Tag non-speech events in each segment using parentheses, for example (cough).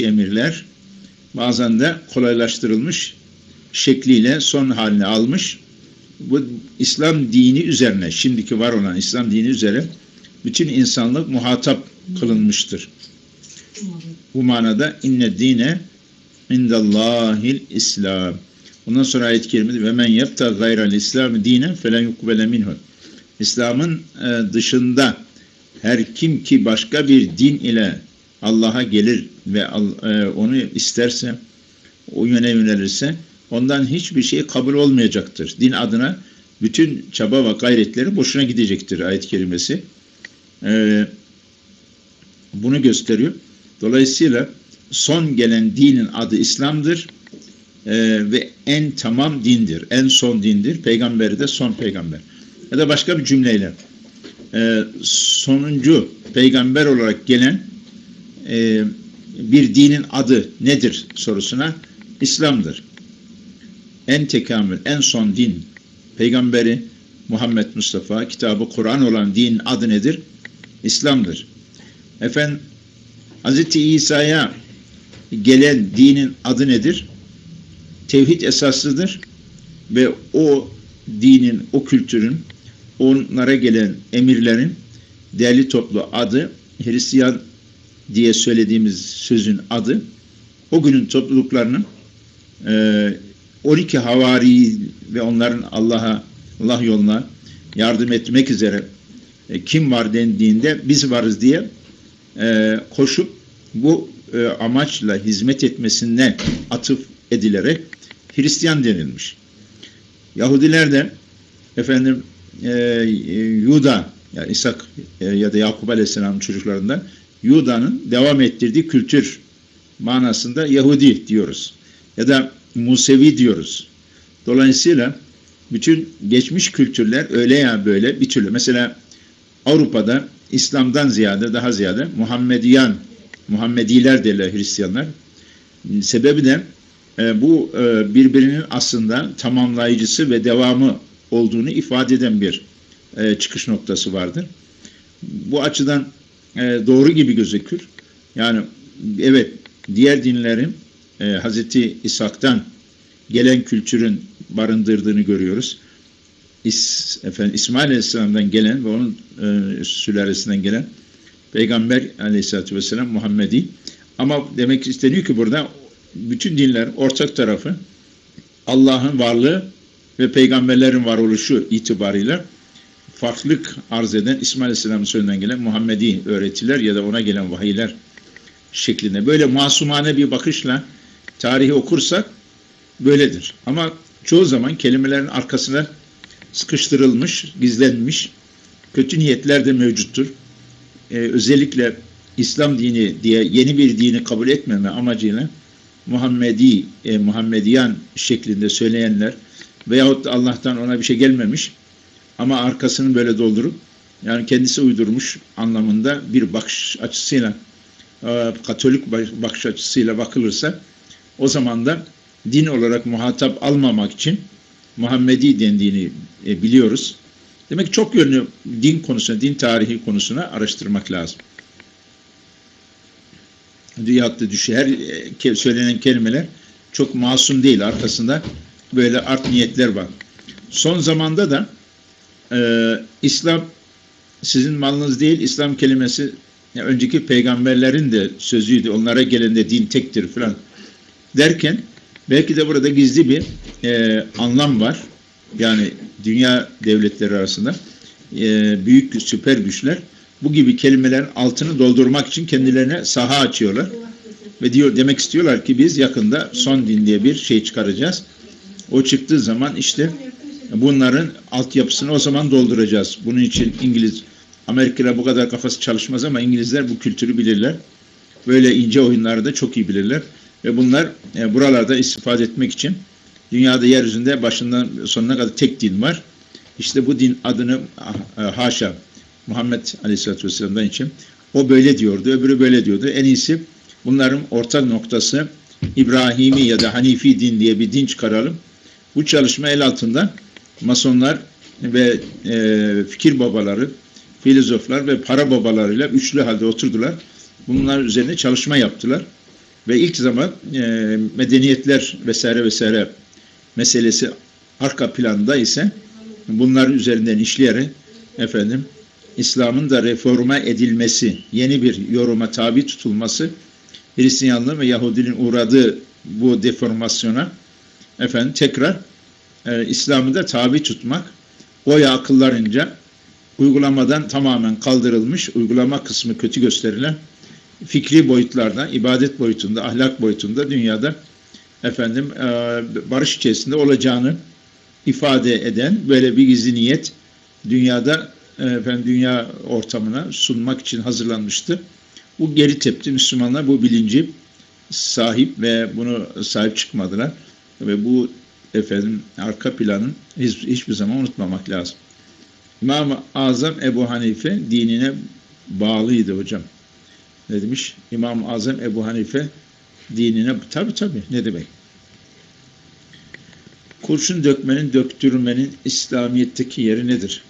emirler bazen de kolaylaştırılmış şekliyle son halini almış. Bu İslam dini üzerine, şimdiki var olan İslam dini üzere bütün insanlık muhatap kılınmıştır. Bu manada inne dine indallahil İslam. Bundan sonra ayet-i kerimede ve men yebta gayral İslam dinen felen yukbele minhu. İslam'ın e, dışında her kim ki başka bir din ile Allah'a gelir ve e, onu isterse, o yöne yönelirse ondan hiçbir şey kabul olmayacaktır. Din adına bütün çaba ve gayretleri boşuna gidecektir ayet-i kerimesi. E, bunu gösteriyor. Dolayısıyla son gelen dinin adı İslam'dır e, ve en tamam dindir, en son dindir. Peygamberi de son peygamber. Ya da başka bir cümleyle sonuncu peygamber olarak gelen e, bir dinin adı nedir sorusuna İslam'dır. En tekamül, en son din, peygamberi Muhammed Mustafa, kitabı Kur'an olan din adı nedir? İslam'dır. Efendim, Hz. İsa'ya gelen dinin adı nedir? Tevhid esaslıdır ve o dinin, o kültürün, onlara gelen emirlerin değerli toplu adı Hristiyan diye söylediğimiz sözün adı o günün topluluklarının e, 12 havari ve onların Allah'a Allah yoluna yardım etmek üzere e, kim var dendiğinde biz varız diye e, koşup bu e, amaçla hizmet etmesine atıf edilerek Hristiyan denilmiş. Yahudiler de efendim e, Yuda yani İshak e, ya da Yakup Aleyhisselam'ın çocuklarından Yuda'nın devam ettirdiği kültür manasında Yahudi diyoruz. Ya da Musevi diyoruz. Dolayısıyla bütün geçmiş kültürler öyle ya böyle bir türlü. Mesela Avrupa'da İslam'dan ziyade daha ziyade Muhammediyan, Muhammediler derler Hristiyanlar. Sebebi de e, bu e, birbirinin aslında tamamlayıcısı ve devamı olduğunu ifade eden bir e, çıkış noktası vardır. Bu açıdan e, doğru gibi gözükür. Yani evet diğer dinlerin e, Hz. İshak'tan gelen kültürün barındırdığını görüyoruz. İs, efendim, İsmail Aleyhisselam'dan gelen ve onun e, sülalesinden gelen Peygamber Aleyhisselatü Vesselam Muhammedi. Ama demek isteniyor ki burada bütün dinler ortak tarafı Allah'ın varlığı ve peygamberlerin varoluşu itibarıyla farklılık arz eden İsmail Aleyhisselam'ın sözünden gelen Muhammedi öğretiler ya da ona gelen vahiyler şeklinde. Böyle masumane bir bakışla tarihi okursak böyledir. Ama çoğu zaman kelimelerin arkasına sıkıştırılmış, gizlenmiş kötü niyetler de mevcuttur. Ee, özellikle İslam dini diye yeni bir dini kabul etmeme amacıyla Muhammedi, e, Muhammediyan şeklinde söyleyenler veyahut da Allah'tan ona bir şey gelmemiş ama arkasını böyle doldurup yani kendisi uydurmuş anlamında bir bakış açısıyla e, Katolik bakış açısıyla bakılırsa o zaman da din olarak muhatap almamak için Muhammedi dendiğini e, biliyoruz. Demek ki çok yönlü din konusuna, din tarihi konusuna araştırmak lazım. Dünyada düşü her e, söylenen kelimeler çok masum değil. Arkasında böyle art niyetler var. Son zamanda da e, İslam sizin malınız değil, İslam kelimesi yani önceki peygamberlerin de sözüydü. Onlara gelen de din tektir falan derken belki de burada gizli bir e, anlam var. Yani dünya devletleri arasında e, büyük süper güçler bu gibi kelimelerin altını doldurmak için kendilerine saha açıyorlar. Ve diyor demek istiyorlar ki biz yakında son din diye bir şey çıkaracağız. O çıktığı zaman işte bunların altyapısını o zaman dolduracağız. Bunun için İngiliz, Amerika'da bu kadar kafası çalışmaz ama İngilizler bu kültürü bilirler. Böyle ince oyunları da çok iyi bilirler. Ve bunlar e, buralarda istifade etmek için dünyada yeryüzünde başından sonuna kadar tek din var. İşte bu din adını e, haşa Muhammed Aleyhisselatü Vesselam'dan için o böyle diyordu, öbürü böyle diyordu. En iyisi bunların ortak noktası İbrahimi ya da Hanifi din diye bir din çıkaralım. Bu çalışma el altında masonlar ve e, fikir babaları, filozoflar ve para babalarıyla üçlü halde oturdular. Bunlar üzerine çalışma yaptılar. Ve ilk zaman e, medeniyetler vesaire vesaire meselesi arka planda ise bunların üzerinden işleyerek efendim İslam'ın da reforma edilmesi, yeni bir yoruma tabi tutulması Hristiyanlığın ve Yahudinin uğradığı bu deformasyona efendim tekrar e, İslam'ı da tabi tutmak oya akıllarınca uygulamadan tamamen kaldırılmış, uygulama kısmı kötü gösterilen fikri boyutlarda, ibadet boyutunda, ahlak boyutunda dünyada efendim e, barış içerisinde olacağını ifade eden böyle bir gizli niyet dünyada e, efendim dünya ortamına sunmak için hazırlanmıştı. Bu geri tepti Müslümanlar bu bilinci sahip ve bunu sahip çıkmadılar ve bu efendim arka planın hiç, hiçbir zaman unutmamak lazım. İmam-ı Azam Ebu Hanife dinine bağlıydı hocam. Ne demiş? İmam-ı Azam Ebu Hanife dinine tabi tabi ne demek? Kurşun dökmenin, döktürmenin İslamiyet'teki yeri nedir?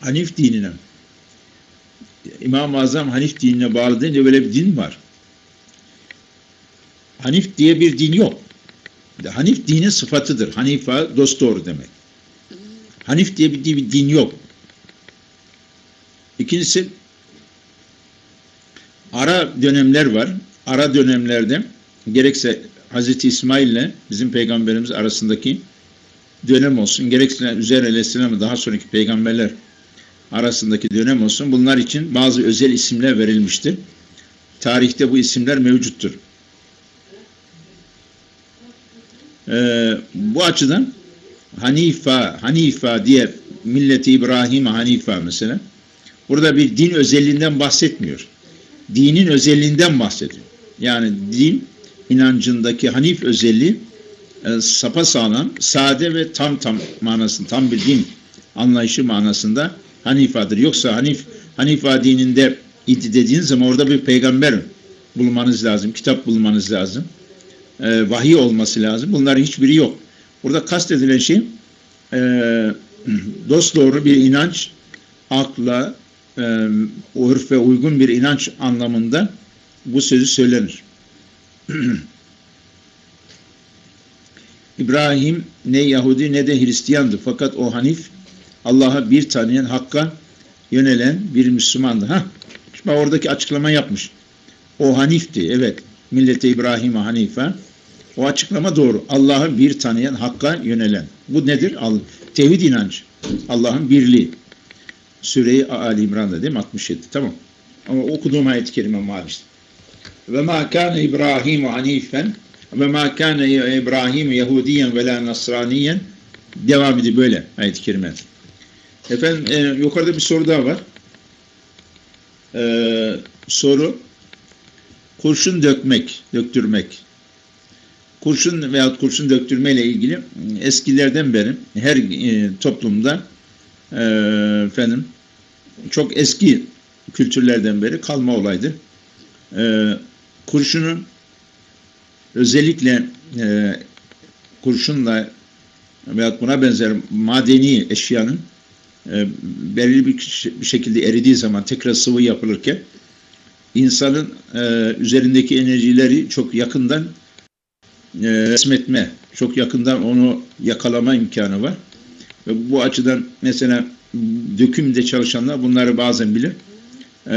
Hanif dinine. İmam-ı Azam Hanif dinine bağlı deyince böyle bir din var. Hanif diye bir din yok. Hanif dinin sıfatıdır. Hanifa dost doğru demek. Hanif diye bir, din yok. İkincisi ara dönemler var. Ara dönemlerde gerekse Hz. İsmail ile bizim peygamberimiz arasındaki dönem olsun, gerekse Üzeyr Aleyhisselam'ı daha sonraki peygamberler arasındaki dönem olsun. Bunlar için bazı özel isimler verilmiştir. Tarihte bu isimler mevcuttur. Ee, bu açıdan Hanifa, Hanifa diye milleti İbrahim Hanifa mesela burada bir din özelliğinden bahsetmiyor. Dinin özelliğinden bahsediyor. Yani din inancındaki Hanif özelliği e, sapasağlam, sade ve tam tam manasında, tam bir din anlayışı manasında Hanifa'dır. Yoksa Hanif, Hanifa dininde idi dediğiniz zaman orada bir peygamber bulmanız lazım, kitap bulmanız lazım e, vahiy olması lazım. Bunların hiçbiri yok. Burada kastedilen şey e, dost doğru bir inanç, akla, e, urfe uygun bir inanç anlamında bu sözü söylenir. (clears throat) İbrahim ne Yahudi ne de Hristiyandı. Fakat o Hanif Allah'a bir tanıyan, Hakk'a yönelen bir Müslümandı. Ha, şimdi oradaki açıklama yapmış. O Hanif'ti, evet. Millete İbrahim'e Hanife. O açıklama doğru. Allah'ı bir tanıyan, Hakk'a yönelen. Bu nedir? Tevhid inancı. Allah'ın birliği. Süre-i Ali İmran'da değil mi? 67. Tamam. Ama okuduğum ayet-i kerime işte. Ve ma kana İbrahim hanifen ve ma kana İbrahim Yahudiyen ve la Nasraniyen devam ediyor böyle ayet-i kerime. Efendim e, yukarıda bir soru daha var. E, soru kurşun dökmek, döktürmek. Kurşun veya kurşun döktürme ile ilgili eskilerden beri her e, toplumda e, efendim çok eski kültürlerden beri kalma olaydı. E, kurşunun özellikle e, kurşunla veya buna benzer madeni eşyanın e, belirli bir, bir şekilde eridiği zaman tekrar sıvı yapılırken insanın e, üzerindeki enerjileri çok yakından e, resmetme, çok yakından onu yakalama imkanı var. Ve bu açıdan mesela dökümde çalışanlar bunları bazen bilir. E,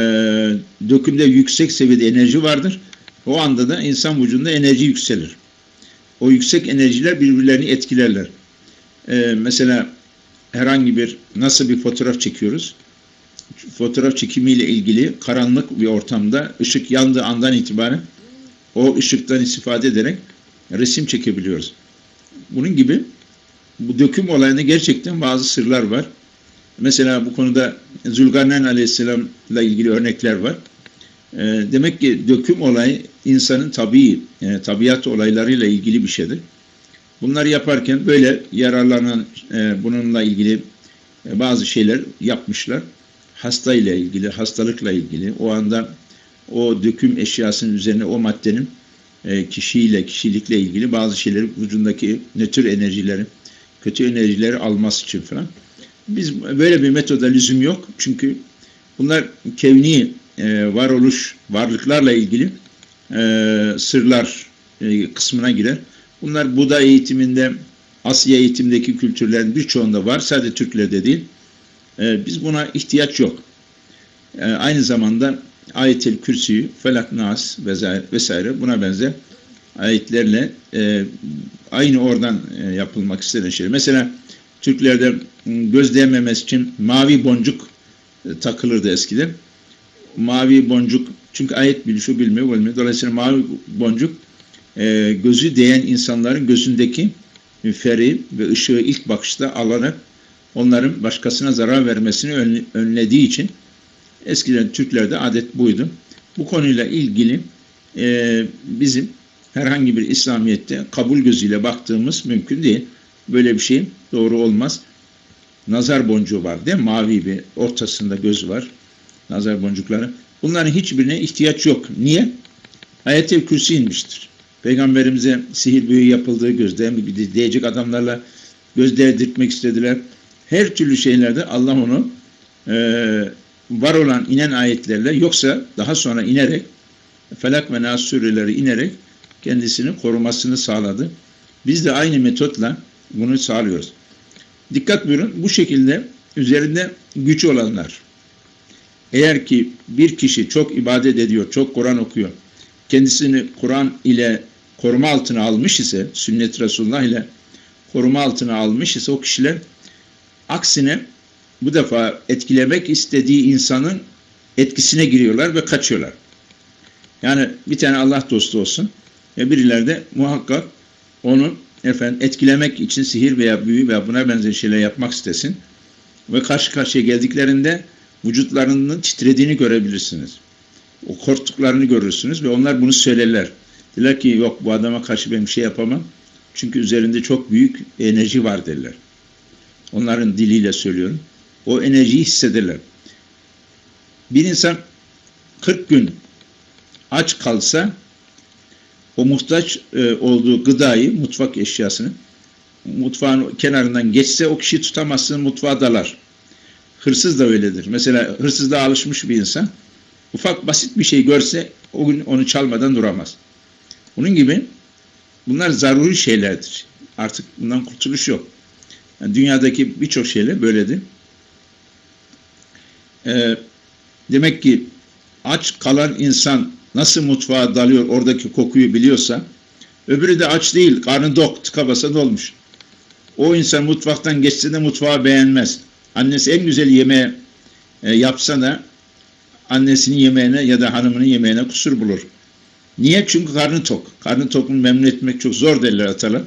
dökümde yüksek seviyede enerji vardır. O anda da insan vücudunda enerji yükselir. O yüksek enerjiler birbirlerini etkilerler. E, mesela herhangi bir nasıl bir fotoğraf çekiyoruz? Fotoğraf çekimiyle ilgili karanlık bir ortamda ışık yandığı andan itibaren o ışıktan istifade ederek resim çekebiliyoruz. Bunun gibi bu döküm olayında gerçekten bazı sırlar var. Mesela bu konuda Zülgarneyn Aleyhisselam'la ilgili örnekler var. E, demek ki döküm olayı insanın tabii, e, tabiat olaylarıyla ilgili bir şeydir. Bunları yaparken böyle yararlanan e, bununla ilgili e, bazı şeyler yapmışlar hasta ile ilgili, hastalıkla ilgili o anda o döküm eşyasının üzerine o maddenin e, kişiyle, kişilikle ilgili bazı şeyleri vücudundaki nötr enerjileri, kötü enerjileri alması için falan. Biz böyle bir metoda lüzum yok. Çünkü Bunlar kevni e, varoluş, varlıklarla ilgili e, sırlar e, kısmına girer. Bunlar Buda eğitiminde, Asya eğitimdeki kültürlerin birçoğunda var. Sadece Türklerde değil. E, biz buna ihtiyaç yok. E, aynı zamanda Ayet-el Kürsü'yü, Felak Nas vesaire, vesaire buna benzer ayetlerle e, aynı oradan e, yapılmak istenen şey. Mesela Türklerde göz değmemesi için mavi boncuk e, takılırdı eskiden. Mavi boncuk çünkü ayet bilişi bilmiyor, bilmiyor. Dolayısıyla mavi boncuk e, gözü değen insanların gözündeki feri ve ışığı ilk bakışta alarak onların başkasına zarar vermesini önlediği için eskiden Türklerde adet buydu. Bu konuyla ilgili e, bizim herhangi bir İslamiyet'te kabul gözüyle baktığımız mümkün değil. Böyle bir şey doğru olmaz. Nazar boncuğu var değil mi? Mavi bir ortasında göz var. Nazar boncukları. Bunların hiçbirine ihtiyaç yok. Niye? Ayet-i Kürsi inmiştir. Peygamberimize sihir büyü yapıldığı gözde diyecek adamlarla göz değdirtmek istediler. Her türlü şeylerde Allah onu e, var olan inen ayetlerle yoksa daha sonra inerek Felak ve Nas sureleri inerek kendisini korumasını sağladı. Biz de aynı metotla bunu sağlıyoruz. Dikkat buyurun bu şekilde üzerinde güç olanlar eğer ki bir kişi çok ibadet ediyor, çok Kur'an okuyor, kendisini Kur'an ile koruma altına almış ise, sünnet Resulullah ile koruma altına almış ise o kişiler aksine bu defa etkilemek istediği insanın etkisine giriyorlar ve kaçıyorlar. Yani bir tane Allah dostu olsun ve birileri de muhakkak onu efendim etkilemek için sihir veya büyü veya buna benzer şeyler yapmak istesin ve karşı karşıya geldiklerinde vücutlarının titrediğini görebilirsiniz. O korktuklarını görürsünüz ve onlar bunu söylerler. Diler ki yok bu adama karşı ben bir şey yapamam. Çünkü üzerinde çok büyük enerji var derler. Onların diliyle söylüyorum. O enerjiyi hissederler. Bir insan 40 gün aç kalsa o muhtaç e, olduğu gıdayı, mutfak eşyasını mutfağın kenarından geçse o kişi tutamazsın mutfağa dalar. Hırsız da öyledir. Mesela hırsızlığa alışmış bir insan ufak basit bir şey görse o gün onu çalmadan duramaz. Bunun gibi bunlar zaruri şeylerdir. Artık bundan kurtuluş yok. Yani dünyadaki birçok şeyler böyledir. Ee, demek ki aç kalan insan nasıl mutfağa dalıyor oradaki kokuyu biliyorsa öbürü de aç değil karnı dok tıka basa dolmuş. O insan mutfaktan geçse de mutfağı beğenmez. Annesi en güzel yemeği e, yapsa da annesinin yemeğine ya da hanımının yemeğine kusur bulur. Niye? Çünkü karnı tok. Karnı tokunu memnun etmek çok zor derler atalar.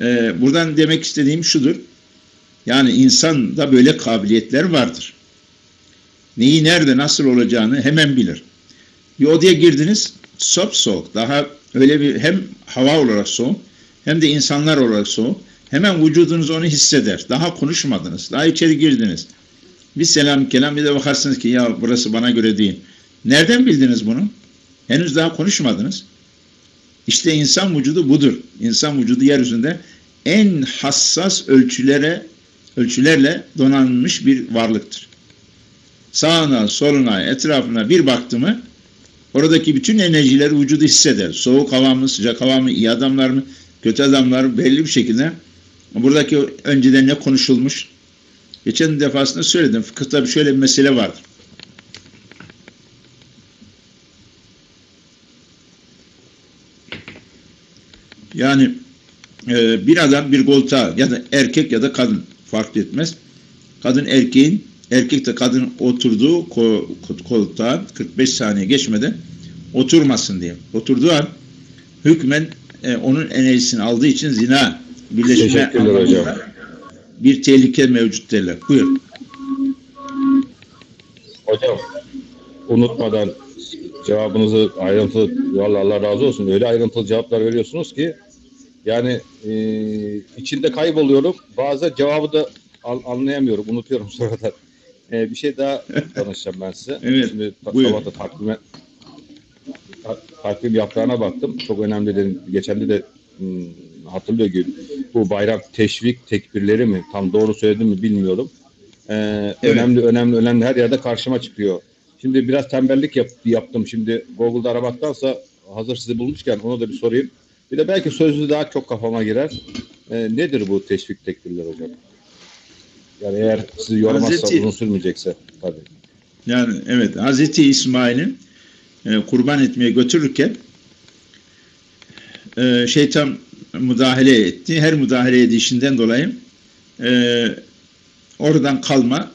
Ee, buradan demek istediğim şudur. Yani insan da böyle kabiliyetler vardır. Neyi nerede nasıl olacağını hemen bilir. Bir odaya girdiniz sop soğuk. Daha öyle bir hem hava olarak soğuk hem de insanlar olarak soğuk. Hemen vücudunuz onu hisseder. Daha konuşmadınız. Daha içeri girdiniz. Bir selam kelam bir de bakarsınız ki ya burası bana göre değil. Nereden bildiniz bunu? Henüz daha konuşmadınız. İşte insan vücudu budur. İnsan vücudu yeryüzünde en hassas ölçülere ölçülerle donanmış bir varlıktır. Sağına, soluna, etrafına bir baktı mı oradaki bütün enerjileri vücudu hisseder. Soğuk hava mı, sıcak hava mı, iyi adamlar mı, kötü adamlar mı belli bir şekilde buradaki önceden ne konuşulmuş geçen defasında söyledim. Fıkıhta şöyle bir mesele vardır. Yani e, bir adam bir koltuğa ya da erkek ya da kadın fark etmez. Kadın erkeğin, erkek de kadın oturduğu koltuğa 45 saniye geçmeden oturmasın diye. Oturduğu an hükmen e, onun enerjisini aldığı için zina birleşme bir tehlike mevcut derler. Buyur. Hocam unutmadan cevabınızı ayrıntılı, vallahi Allah razı olsun. Öyle ayrıntılı cevaplar veriyorsunuz ki yani e, içinde kayboluyorum. Bazen cevabı da al, anlayamıyorum. Unutuyorum (laughs) sonradan. E, bir şey daha danışacağım ben size. evet, Şimdi sabahta takvime takvim yaprağına baktım. Çok önemli dedim. Geçen de de hmm, hatırlıyor gibi bu bayrak teşvik tekbirleri mi? Tam doğru söyledim mi bilmiyorum. Ee, Evet. Önemli önemli önemli her yerde karşıma çıkıyor. Şimdi biraz tembellik yap, yaptım. Şimdi Google'da aramaktansa hazır sizi bulmuşken onu da bir sorayım. Bir de belki sözlü daha çok kafama girer. Ee, nedir bu teşvik tekbirler hocam? Yani eğer sizi yormazsa Hazreti- uzun sürmeyecekse tabii. Yani evet Hazreti İsmail'i e, kurban etmeye götürürken e, şeytan müdahale etti. Her müdahale edişinden dolayı e, oradan kalma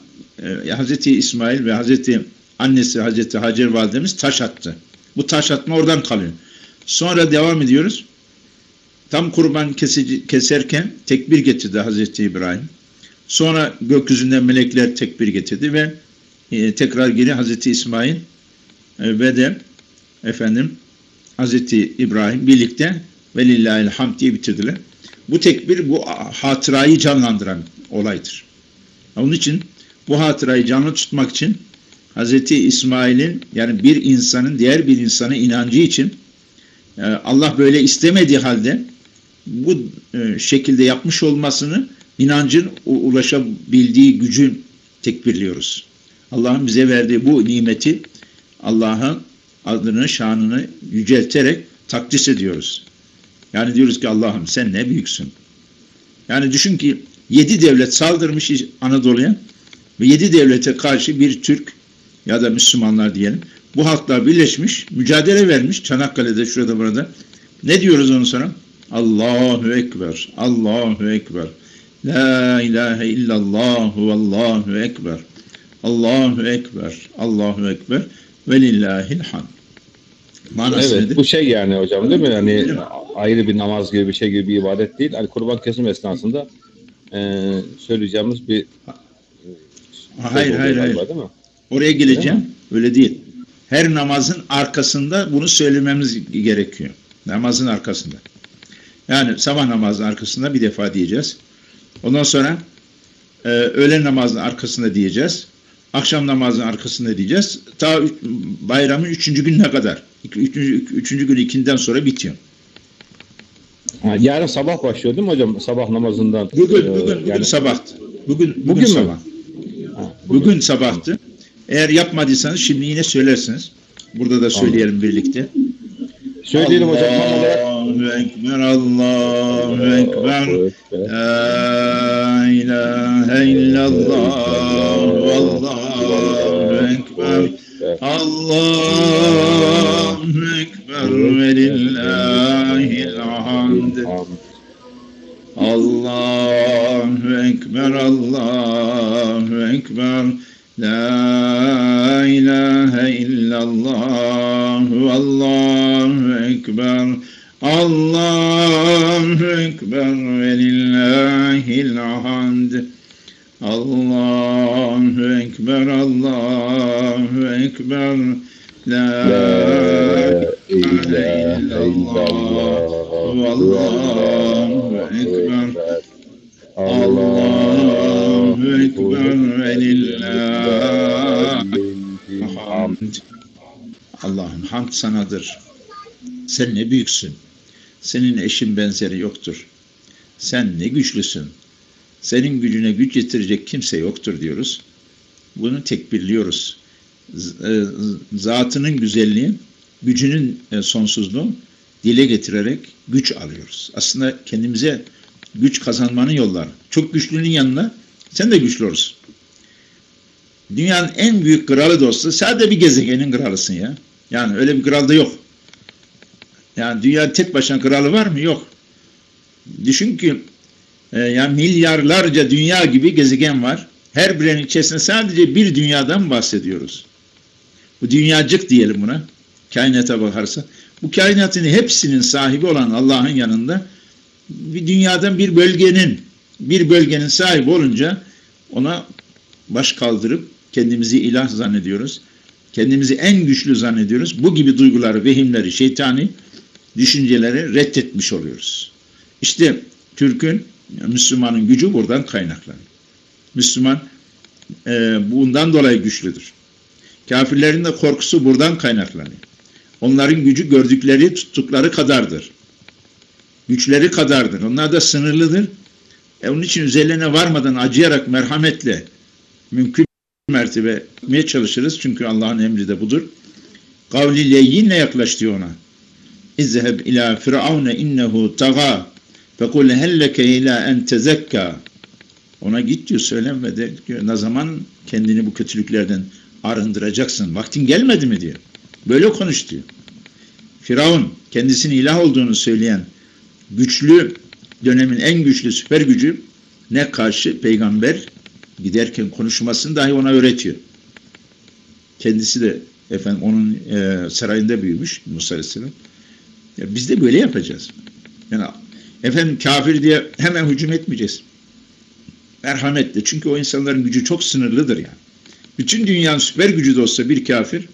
e, Hazreti İsmail ve Hazreti annesi Hazreti Hacer validemiz taş attı. Bu taş atma oradan kalıyor. Sonra devam ediyoruz. Tam kurban kesici, keserken tekbir getirdi Hazreti İbrahim. Sonra gökyüzünden melekler tekbir getirdi ve e, tekrar geri Hazreti İsmail e, ve de efendim Hazreti İbrahim birlikte velillahil hamd diye bitirdiler. Bu tekbir bu hatırayı canlandıran olaydır. Onun için bu hatırayı canlı tutmak için Hazreti İsmail'in yani bir insanın diğer bir insana inancı için e, Allah böyle istemediği halde bu e, şekilde yapmış olmasını inancın ulaşabildiği gücün tekbirliyoruz. Allah'ın bize verdiği bu nimeti Allah'ın adını, şanını yücelterek takdis ediyoruz. Yani diyoruz ki Allah'ım sen ne büyüksün. Yani düşün ki yedi devlet saldırmış Anadolu'ya ve yedi devlete karşı bir Türk ya da Müslümanlar diyelim bu halklar birleşmiş, mücadele vermiş Çanakkale'de şurada burada. Ne diyoruz onun sonra? Allahu Ekber, Allahu Ekber. La ilahe illallah ve Allahu Ekber. Allahu Ekber, Allahu Ekber ve lillahil hamd. Manası Evet nedir? bu şey yani hocam değil mi? Yani ayrı bir namaz gibi bir şey gibi bir ibadet değil. Hani kurban kesim esnasında e, söyleyeceğimiz bir Hayır, söz hayır, hayır. galiba, Değil mi? Oraya geleceğim. Öyle değil. Her namazın arkasında bunu söylememiz gerekiyor. Namazın arkasında. Yani sabah namazının arkasında bir defa diyeceğiz. Ondan sonra e, öğlen namazının arkasında diyeceğiz. Akşam namazının arkasında diyeceğiz. Ta üç- bayramın üçüncü gününe kadar. Üçüncü, üçüncü gün ikinden sonra bitiyor. Ha, yarın sabah başlıyor değil mi hocam? Sabah namazından. Bugün, bugün, bugün yani- sabahtı. Bugün, bugün, Bugün sabah. Ha, Bugün sabahtı. Eğer yapmadıysanız şimdi yine söylersiniz. Burada da söyleyelim birlikte. Söyleyelim hocam tam olarak. Allahu Ekber, Allahu Ekber. La ilahe illallah, Allahu Ekber. Allahu Ekber ve lillahil hamd. Allahu Ekber, Allahu Ekber. La ilahe illallah, Allahu Ekber. Allahu Ekber ve lillahil hamd. Allahu Ekber, Allahu Ekber. La ilahe illallah. Allahu Ekber. Allahu Ekber ve lillahil hamd. Allah'ım hamd sanadır. Sen ne büyüksün. Senin eşin benzeri yoktur. Sen ne güçlüsün. Senin gücüne güç getirecek kimse yoktur diyoruz. Bunu tekbirliyoruz. E, Zatının güzelliği, gücünün e, sonsuzluğu dile getirerek güç alıyoruz. Aslında kendimize güç kazanmanın yolları. Çok güçlünün yanına sen de güçlü olursun. Dünyanın en büyük kralı dostu sadece bir gezegenin kralısın ya. Yani öyle bir kral da yok. Yani dünya tek başına kralı var mı? Yok. Düşün ki e, yani milyarlarca dünya gibi gezegen var. Her birinin içerisinde sadece bir dünyadan bahsediyoruz. Bu dünyacık diyelim buna. Kainata bakarsa. Bu kainatın hepsinin sahibi olan Allah'ın yanında bir dünyadan bir bölgenin bir bölgenin sahibi olunca ona baş kaldırıp kendimizi ilah zannediyoruz. Kendimizi en güçlü zannediyoruz. Bu gibi duyguları, vehimleri, şeytani düşünceleri reddetmiş oluyoruz. İşte Türk'ün, Müslümanın gücü buradan kaynaklanıyor. Müslüman e, bundan dolayı güçlüdür. Kafirlerin de korkusu buradan kaynaklanıyor. Onların gücü gördükleri, tuttukları kadardır. Güçleri kadardır. Onlar da sınırlıdır. E onun için üzerlerine varmadan acıyarak merhametle mümkün mertebe etmeye çalışırız. Çünkü Allah'ın emri de budur. Kavli leyyinle yaklaş diyor ona. İzheb ila firavne innehu taga fekul helleke ila en ona git diyor söyleme de diyor, ne zaman kendini bu kötülüklerden arındıracaksın vaktin gelmedi mi diyor. Böyle konuş diyor. Firavun kendisinin ilah olduğunu söyleyen güçlü dönemin en güçlü süper gücü ne karşı peygamber giderken konuşmasını dahi ona öğretiyor. Kendisi de efendim onun e, sarayında büyümüş Musa Aleyhisselam. Ya biz de böyle yapacağız. Yani efendim kafir diye hemen hücum etmeyeceğiz. Merhametle. Çünkü o insanların gücü çok sınırlıdır yani. Bütün dünyanın süper gücü de olsa bir kafir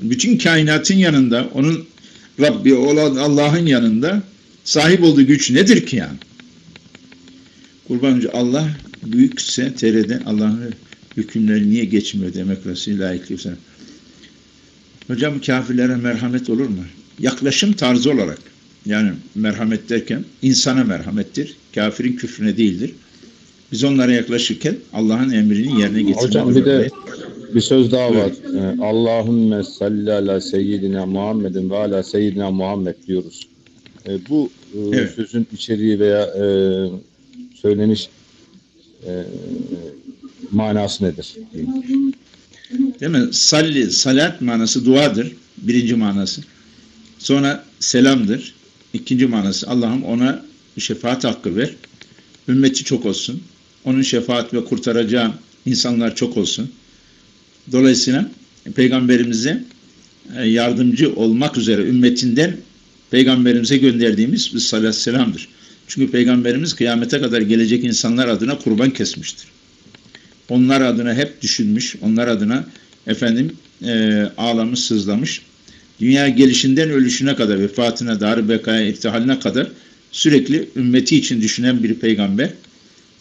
bütün kainatın yanında onun Rabbi olan Allah'ın yanında sahip olduğu güç nedir ki yani? Kurbancı Allah büyükse TR'den Allah'ın hükümleri niye geçmiyor demokrasi, layıklık. Hocam kafirlere merhamet olur mu? Yaklaşım tarzı olarak yani merhamet derken insana merhamettir. Kafirin küfrüne değildir. Biz onlara yaklaşırken Allah'ın emrini yerine getirmek Hocam bir de bir söz daha var. Ee, Allahümme salli ala seyyidina Muhammedin ve ala seyyidina Muhammed diyoruz. Ee, bu e, Evet. sözün içeriği veya e, söyleniş e, manası nedir? Değil mi? Salli, salat manası duadır. Birinci manası. Sonra selamdır. İkinci manası Allah'ım ona şefaat hakkı ver. Ümmeti çok olsun. Onun şefaat ve kurtaracağı insanlar çok olsun. Dolayısıyla peygamberimize e, yardımcı olmak üzere ümmetinden peygamberimize gönderdiğimiz bir salat selamdır. Çünkü peygamberimiz kıyamete kadar gelecek insanlar adına kurban kesmiştir. Onlar adına hep düşünmüş, onlar adına efendim e, ağlamış, sızlamış. Dünya gelişinden ölüşüne kadar, vefatına, dar bekaya, irtihaline kadar sürekli ümmeti için düşünen bir peygamber.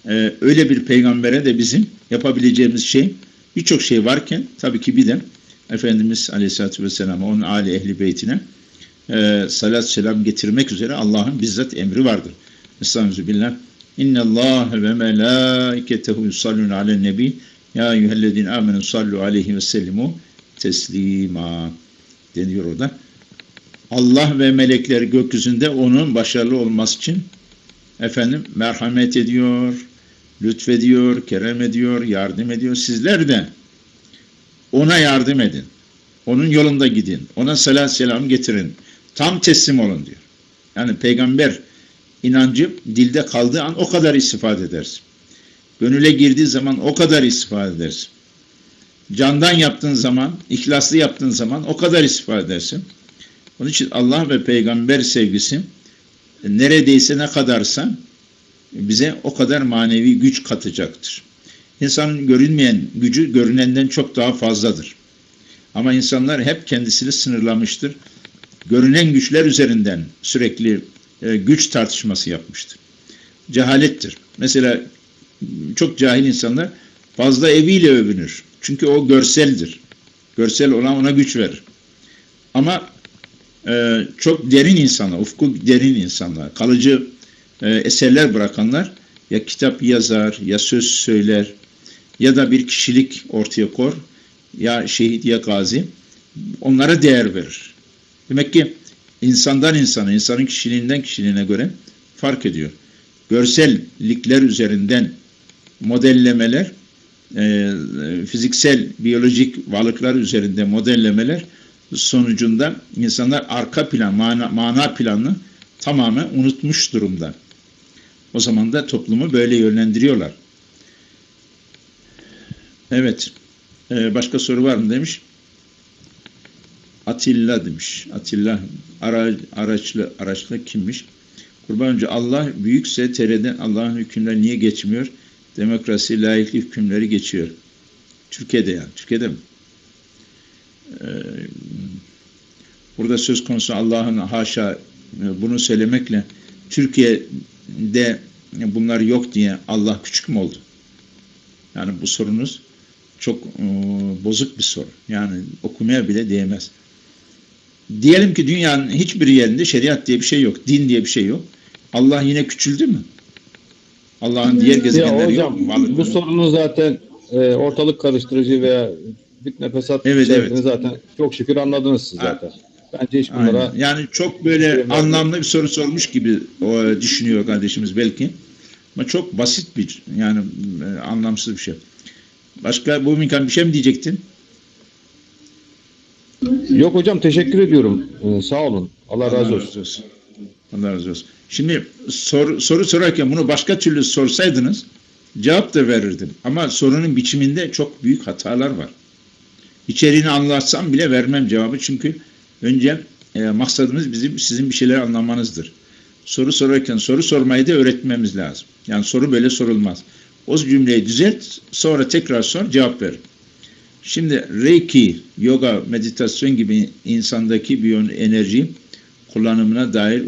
E, öyle bir peygambere de bizim yapabileceğimiz şey birçok şey varken tabii ki bir de Efendimiz Aleyhisselatü Vesselam'a, onun âli ehli beytine e, salat selam getirmek üzere Allah'ın bizzat emri vardır. Estağfirullah. İnne Allah ve melâiketehu yusallun alen nebi ya eyyühellezine amenu sallu aleyhi ve sellimu teslima deniyor orada. Allah ve melekler gökyüzünde onun başarılı olması için efendim merhamet ediyor, lütfediyor, kerem ediyor, yardım ediyor. Sizler de ona yardım edin. Onun yolunda gidin. Ona salat selam getirin. Tam teslim olun diyor. Yani peygamber inancı dilde kaldığı an o kadar istifade edersin. Gönüle girdiği zaman o kadar istifade edersin. Candan yaptığın zaman, ihlaslı yaptığın zaman o kadar istifade edersin. Onun için Allah ve peygamber sevgisi neredeyse ne kadarsa bize o kadar manevi güç katacaktır. İnsanın görünmeyen gücü görünenden çok daha fazladır. Ama insanlar hep kendisini sınırlamıştır. Görünen güçler üzerinden sürekli e, güç tartışması yapmıştır. Cehalettir. Mesela çok cahil insanlar fazla eviyle övünür. Çünkü o görseldir. Görsel olan ona güç verir. Ama e, çok derin insanlar, ufku derin insanlar, kalıcı e, eserler bırakanlar ya kitap yazar, ya söz söyler, ya da bir kişilik ortaya kor, ya şehit ya gazi, onlara değer verir. Demek ki insandan insana, insanın kişiliğinden kişiliğine göre fark ediyor. Görsellikler üzerinden modellemeler, e, fiziksel, biyolojik varlıklar üzerinde modellemeler sonucunda insanlar arka plan, mana, mana planını tamamen unutmuş durumda. O zaman da toplumu böyle yönlendiriyorlar. Evet. Ee, başka soru var mı demiş. Atilla demiş. Atilla ara, araçlı araçlı kimmiş? Kurban önce Allah büyükse TR'den Allah'ın hükümleri niye geçmiyor? Demokrasi, layıklık hükümleri geçiyor. Türkiye'de yani. Türkiye'de mi? Ee, burada söz konusu Allah'ın haşa bunu söylemekle Türkiye'de bunlar yok diye Allah küçük mü oldu? Yani bu sorunuz çok e, bozuk bir soru. Yani okumaya bile değmez. Diyelim ki dünyanın hiçbir yerinde şeriat diye bir şey yok, din diye bir şey yok. Allah yine küçüldü mü? Allah'ın diğer gezegenleri ya yok hocam, mu? Varlıkları Bu yok. sorunun zaten e, ortalık karıştırıcı veya fitne fesat Evet, evet. zaten çok şükür anladınız siz zaten. Bence hiç bunlara Aynen. Yani çok böyle anlamlı bir soru sormuş gibi o, düşünüyor kardeşimiz belki. Ama çok basit bir yani e, anlamsız bir şey. Başka bu Minkan bir şey mi diyecektin? Yok hocam teşekkür ediyorum. Ee, sağ olun. Allah razı Allah olsun. razı olsun. Allah razı olsun. Şimdi sor, soru sorarken bunu başka türlü sorsaydınız cevap da verirdim. Ama sorunun biçiminde çok büyük hatalar var. İçeriğini anlatsam bile vermem cevabı çünkü önce e, maksadımız bizim sizin bir şeyler anlamanızdır. Soru sorarken soru sormayı da öğretmemiz lazım. Yani soru böyle sorulmaz. O cümleyi düzelt, sonra tekrar sor, cevap ver. Şimdi Reiki, yoga, meditasyon gibi insandaki bir enerji qo'llanimini doir